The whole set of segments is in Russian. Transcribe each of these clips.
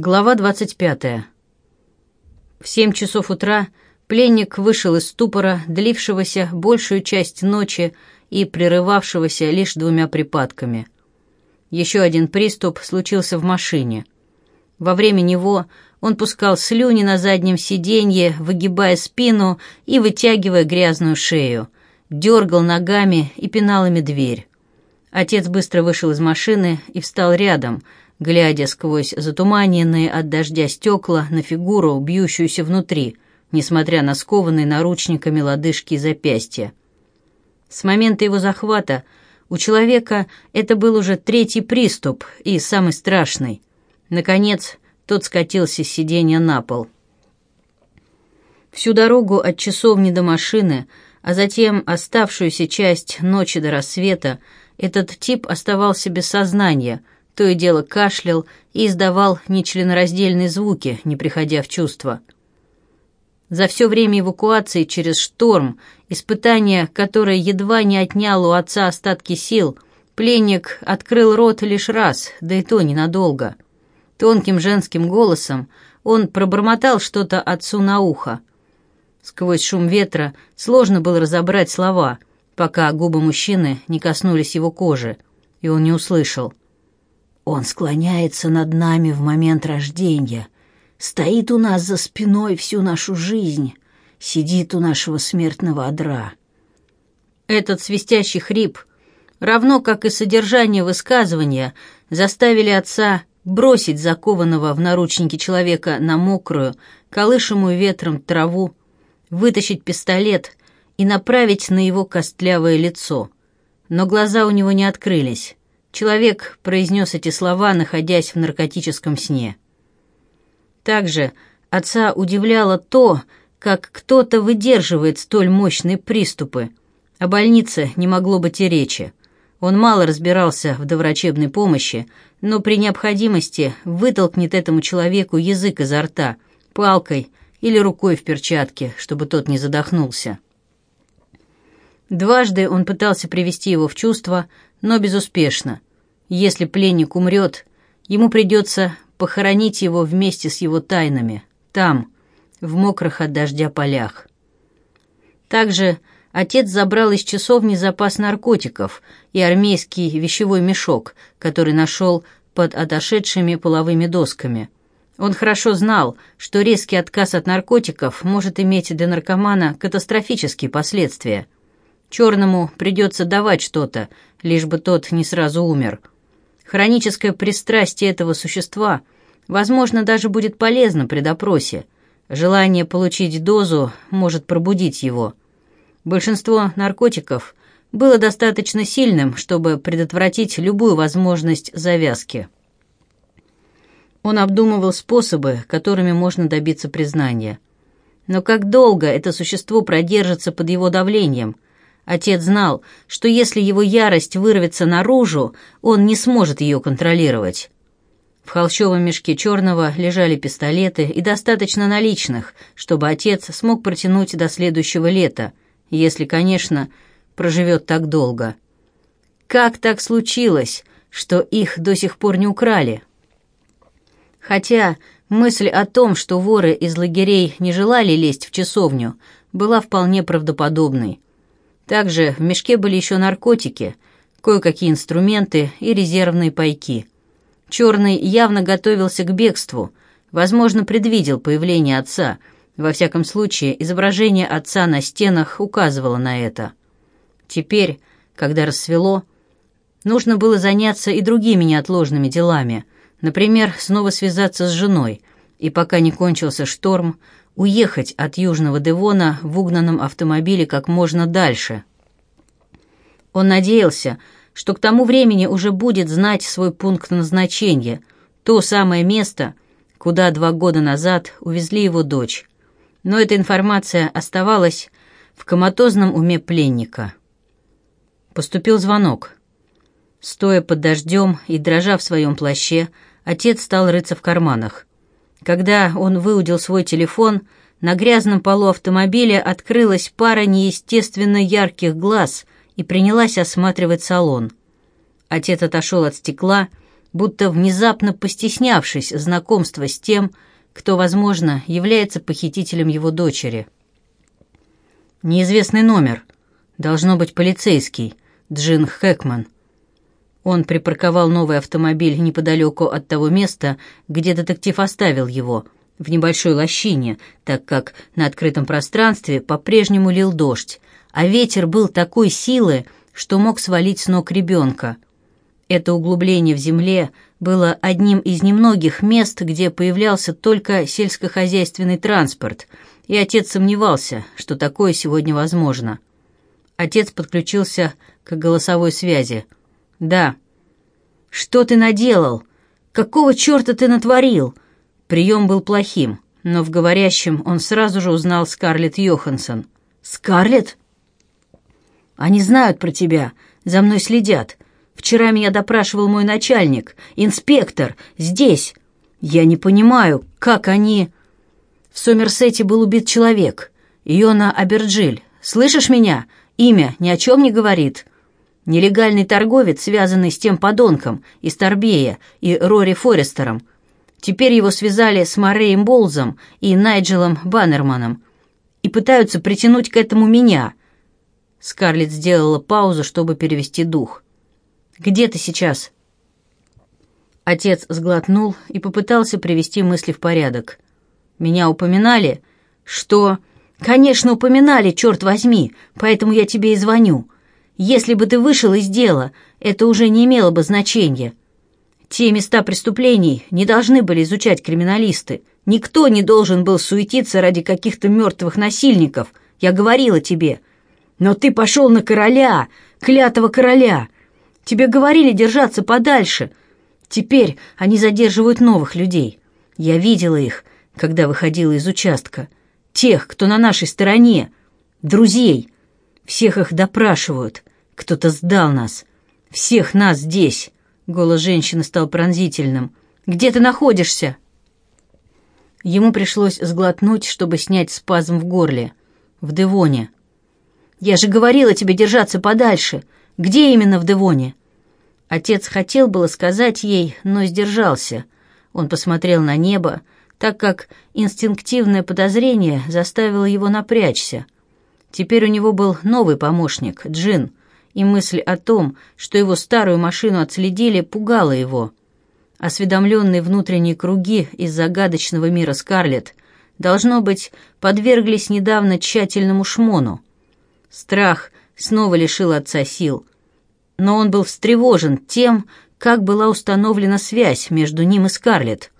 Глава 25. В семь часов утра пленник вышел из ступора, длившегося большую часть ночи и прерывавшегося лишь двумя припадками. Еще один приступ случился в машине. Во время него он пускал слюни на заднем сиденье, выгибая спину и вытягивая грязную шею, дергал ногами и пиналами дверь. Отец быстро вышел из машины и встал рядом – глядя сквозь затуманенные от дождя стекла на фигуру, бьющуюся внутри, несмотря на скованные наручниками лодыжки и запястья. С момента его захвата у человека это был уже третий приступ и самый страшный. Наконец, тот скатился с сиденья на пол. Всю дорогу от часовни до машины, а затем оставшуюся часть ночи до рассвета, этот тип оставался без сознания — то и дело кашлял и издавал нечленораздельные звуки, не приходя в чувства. За все время эвакуации через шторм, испытание, которое едва не отняло у отца остатки сил, пленник открыл рот лишь раз, да и то ненадолго. Тонким женским голосом он пробормотал что-то отцу на ухо. Сквозь шум ветра сложно было разобрать слова, пока губы мужчины не коснулись его кожи, и он не услышал. Он склоняется над нами в момент рождения, стоит у нас за спиной всю нашу жизнь, сидит у нашего смертного одра. Этот свистящий хрип, равно как и содержание высказывания, заставили отца бросить закованного в наручники человека на мокрую, колышемую ветром траву, вытащить пистолет и направить на его костлявое лицо. Но глаза у него не открылись. Человек произнес эти слова, находясь в наркотическом сне. Также отца удивляло то, как кто-то выдерживает столь мощные приступы. О больнице не могло быть и речи. Он мало разбирался в доврачебной помощи, но при необходимости вытолкнет этому человеку язык изо рта, палкой или рукой в перчатке, чтобы тот не задохнулся. Дважды он пытался привести его в чувство, но безуспешно. Если пленник умрет, ему придется похоронить его вместе с его тайнами, там, в мокрых от дождя полях. Также отец забрал из часовни запас наркотиков и армейский вещевой мешок, который нашел под отошедшими половыми досками. Он хорошо знал, что резкий отказ от наркотиков может иметь для наркомана катастрофические последствия – Черному придется давать что-то, лишь бы тот не сразу умер. Хроническое пристрастие этого существа, возможно, даже будет полезно при допросе. Желание получить дозу может пробудить его. Большинство наркотиков было достаточно сильным, чтобы предотвратить любую возможность завязки. Он обдумывал способы, которыми можно добиться признания. Но как долго это существо продержится под его давлением – Отец знал, что если его ярость вырвется наружу, он не сможет ее контролировать. В холщовом мешке черного лежали пистолеты и достаточно наличных, чтобы отец смог протянуть до следующего лета, если, конечно, проживет так долго. Как так случилось, что их до сих пор не украли? Хотя мысль о том, что воры из лагерей не желали лезть в часовню, была вполне правдоподобной – также в мешке были еще наркотики, кое-какие инструменты и резервные пайки. Черный явно готовился к бегству, возможно, предвидел появление отца. Во всяком случае, изображение отца на стенах указывало на это. Теперь, когда рассвело, нужно было заняться и другими неотложными делами, например, снова связаться с женой, и пока не кончился шторм, уехать от Южного Девона в угнанном автомобиле как можно дальше. Он надеялся, что к тому времени уже будет знать свой пункт назначения, то самое место, куда два года назад увезли его дочь. Но эта информация оставалась в коматозном уме пленника. Поступил звонок. Стоя под дождем и дрожа в своем плаще, отец стал рыться в карманах. Когда он выудил свой телефон, на грязном полу автомобиля открылась пара неестественно ярких глаз и принялась осматривать салон. Отец отошел от стекла, будто внезапно постеснявшись знакомства с тем, кто, возможно, является похитителем его дочери. «Неизвестный номер. Должно быть полицейский. Джин Хэкман», он припарковал новый автомобиль неподалеку от того места, где детектив оставил его, в небольшой лощине, так как на открытом пространстве по-прежнему лил дождь, а ветер был такой силы, что мог свалить с ног ребенка. Это углубление в земле было одним из немногих мест, где появлялся только сельскохозяйственный транспорт, и отец сомневался, что такое сегодня возможно. Отец подключился к голосовой связи – «Да». «Что ты наделал? Какого черта ты натворил?» Прием был плохим, но в говорящем он сразу же узнал Скарлетт Йоханссон. «Скарлетт?» «Они знают про тебя, за мной следят. Вчера меня допрашивал мой начальник, инспектор, здесь. Я не понимаю, как они...» В Сомерсете был убит человек. Йона Аберджиль. «Слышишь меня? Имя ни о чем не говорит». Нелегальный торговец, связанный с тем подонком, из Торбея и Рори Форестером. Теперь его связали с Мореем Болзом и Найджелом Баннерманом. И пытаются притянуть к этому меня. Скарлетт сделала паузу, чтобы перевести дух. «Где ты сейчас?» Отец сглотнул и попытался привести мысли в порядок. «Меня упоминали?» «Что?» «Конечно, упоминали, черт возьми, поэтому я тебе и звоню». Если бы ты вышел из дела, это уже не имело бы значения. Те места преступлений не должны были изучать криминалисты. Никто не должен был суетиться ради каких-то мертвых насильников. Я говорила тебе. Но ты пошел на короля, клятого короля. Тебе говорили держаться подальше. Теперь они задерживают новых людей. Я видела их, когда выходила из участка. Тех, кто на нашей стороне. Друзей. Всех их допрашивают. Кто-то сдал нас. Всех нас здесь. Голос женщины стал пронзительным. Где ты находишься? Ему пришлось сглотнуть, чтобы снять спазм в горле. В Девоне. Я же говорила тебе держаться подальше. Где именно в Девоне? Отец хотел было сказать ей, но сдержался. Он посмотрел на небо, так как инстинктивное подозрение заставило его напрячься. Теперь у него был новый помощник, Джин, и мысль о том, что его старую машину отследили, пугала его. Осведомленные внутренние круги из загадочного мира Скарлетт, должно быть, подверглись недавно тщательному шмону. Страх снова лишил отца сил, но он был встревожен тем, как была установлена связь между ним и Скарлетт.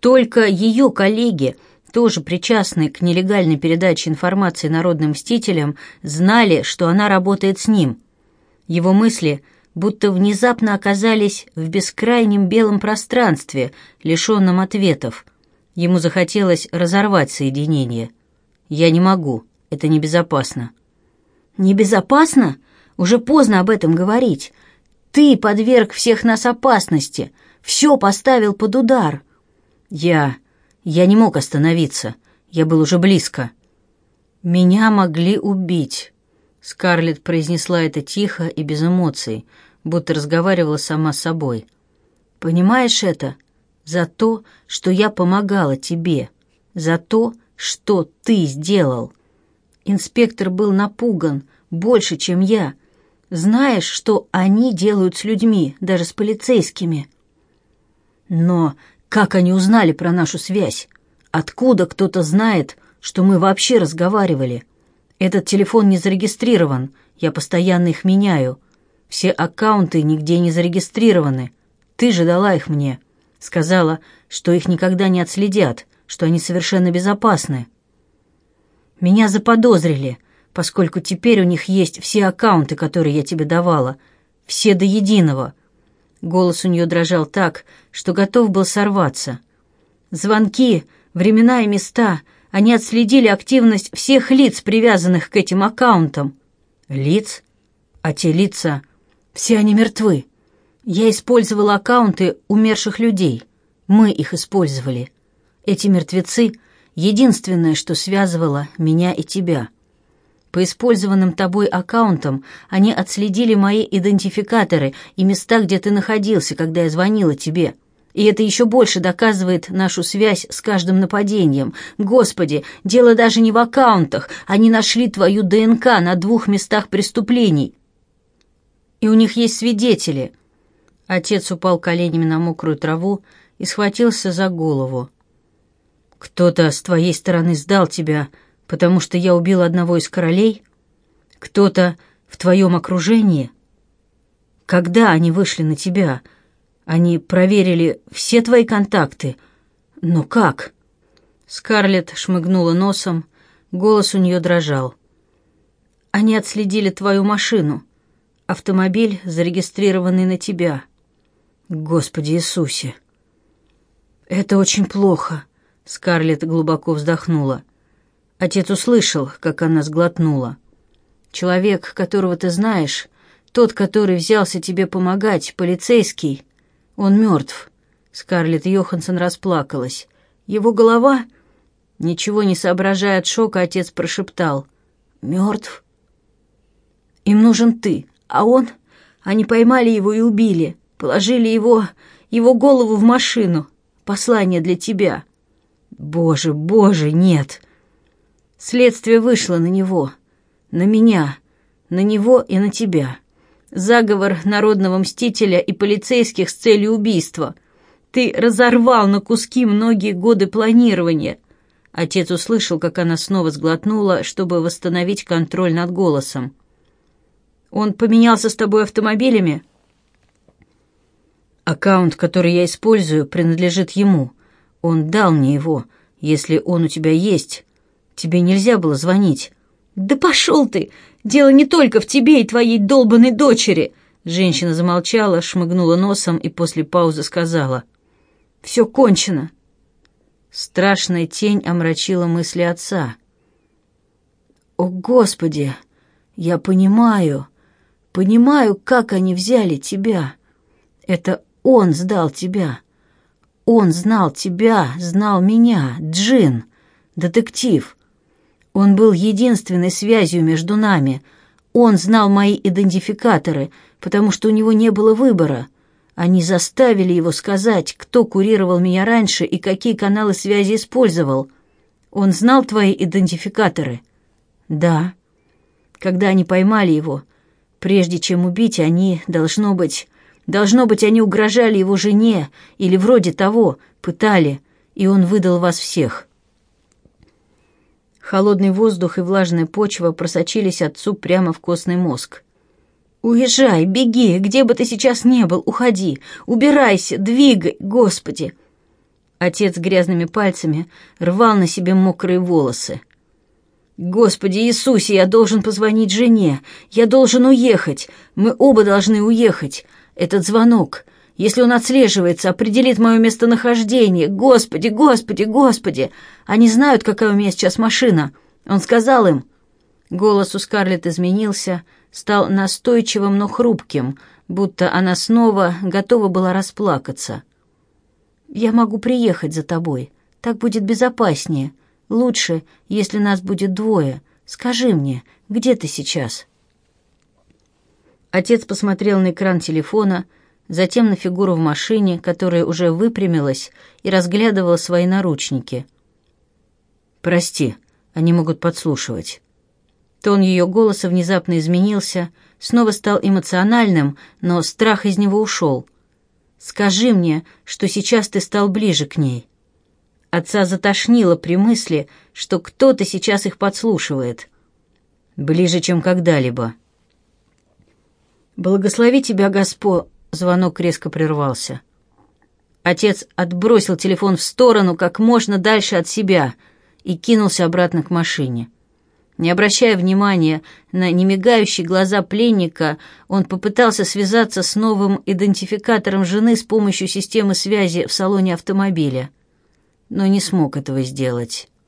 Только ее коллеги, тоже причастные к нелегальной передаче информации народным мстителям, знали, что она работает с ним. Его мысли будто внезапно оказались в бескрайнем белом пространстве, лишенном ответов. Ему захотелось разорвать соединение. «Я не могу, это небезопасно». «Небезопасно? Уже поздно об этом говорить. Ты подверг всех нас опасности, все поставил под удар». «Я... я не мог остановиться, я был уже близко». «Меня могли убить». Скарлетт произнесла это тихо и без эмоций, будто разговаривала сама с собой. «Понимаешь это? За то, что я помогала тебе. За то, что ты сделал». Инспектор был напуган, больше, чем я. Знаешь, что они делают с людьми, даже с полицейскими. Но как они узнали про нашу связь? Откуда кто-то знает, что мы вообще разговаривали?» Этот телефон не зарегистрирован, я постоянно их меняю. Все аккаунты нигде не зарегистрированы. Ты же дала их мне. Сказала, что их никогда не отследят, что они совершенно безопасны. Меня заподозрили, поскольку теперь у них есть все аккаунты, которые я тебе давала. Все до единого. Голос у нее дрожал так, что готов был сорваться. «Звонки, времена и места — они отследили активность всех лиц, привязанных к этим аккаунтам. Лиц? А те лица... Все они мертвы. Я использовала аккаунты умерших людей. Мы их использовали. Эти мертвецы — единственное, что связывало меня и тебя. По использованным тобой аккаунтам они отследили мои идентификаторы и места, где ты находился, когда я звонила тебе — и это еще больше доказывает нашу связь с каждым нападением. Господи, дело даже не в аккаунтах. Они нашли твою ДНК на двух местах преступлений. И у них есть свидетели. Отец упал коленями на мокрую траву и схватился за голову. «Кто-то с твоей стороны сдал тебя, потому что я убил одного из королей? Кто-то в твоем окружении? Когда они вышли на тебя?» Они проверили все твои контакты. Но как?» Скарлетт шмыгнула носом, голос у нее дрожал. «Они отследили твою машину, автомобиль, зарегистрированный на тебя. Господи Иисусе!» «Это очень плохо», — Скарлетт глубоко вздохнула. Отец услышал, как она сглотнула. «Человек, которого ты знаешь, тот, который взялся тебе помогать, полицейский, он мертв. Скарлетт Йоханссон расплакалась. Его голова... Ничего не соображая от шока, отец прошептал. «Мертв? Им нужен ты, а он...» Они поймали его и убили. Положили его... его голову в машину. Послание для тебя. Боже, боже, нет. Следствие вышло на него. На меня. На него и на тебя заговор народного мстителя и полицейских с целью убийства. Ты разорвал на куски многие годы планирования». Отец услышал, как она снова сглотнула, чтобы восстановить контроль над голосом. «Он поменялся с тобой автомобилями?» «Аккаунт, который я использую, принадлежит ему. Он дал мне его. Если он у тебя есть, тебе нельзя было звонить. «Да пошел ты! Дело не только в тебе и твоей долбанной дочери!» Женщина замолчала, шмыгнула носом и после паузы сказала. «Все кончено!» Страшная тень омрачила мысли отца. «О, Господи! Я понимаю, понимаю, как они взяли тебя. Это он сдал тебя. Он знал тебя, знал меня, Джин, детектив. Он был единственной связью между нами. Он знал мои идентификаторы, потому что у него не было выбора. Они заставили его сказать, кто курировал меня раньше и какие каналы связи использовал. Он знал твои идентификаторы? Да. Когда они поймали его, прежде чем убить, они, должно быть... Должно быть, они угрожали его жене или вроде того, пытали, и он выдал вас всех. Холодный воздух и влажная почва просочились отцу прямо в костный мозг. «Уезжай, беги, где бы ты сейчас ни был, уходи, убирайся, двигай, Господи!» Отец грязными пальцами рвал на себе мокрые волосы. «Господи Иисусе, я должен позвонить жене! Я должен уехать! Мы оба должны уехать! Этот звонок! Если он отслеживается, определит мое местонахождение. Господи, господи, господи! Они знают, какая у меня сейчас машина. Он сказал им...» Голос у Скарлетт изменился, стал настойчивым, но хрупким, будто она снова готова была расплакаться. «Я могу приехать за тобой. Так будет безопаснее. Лучше, если нас будет двое. Скажи мне, где ты сейчас?» Отец посмотрел на экран телефона, — затем на фигуру в машине, которая уже выпрямилась и разглядывала свои наручники. «Прости, они могут подслушивать». Тон ее голоса внезапно изменился, снова стал эмоциональным, но страх из него ушел. «Скажи мне, что сейчас ты стал ближе к ней». Отца затошнило при мысли, что кто-то сейчас их подслушивает. «Ближе, чем когда-либо». «Благослови тебя, Господь!» Звонок резко прервался. Отец отбросил телефон в сторону как можно дальше от себя и кинулся обратно к машине. Не обращая внимания на немигающие глаза пленника, он попытался связаться с новым идентификатором жены с помощью системы связи в салоне автомобиля, но не смог этого сделать.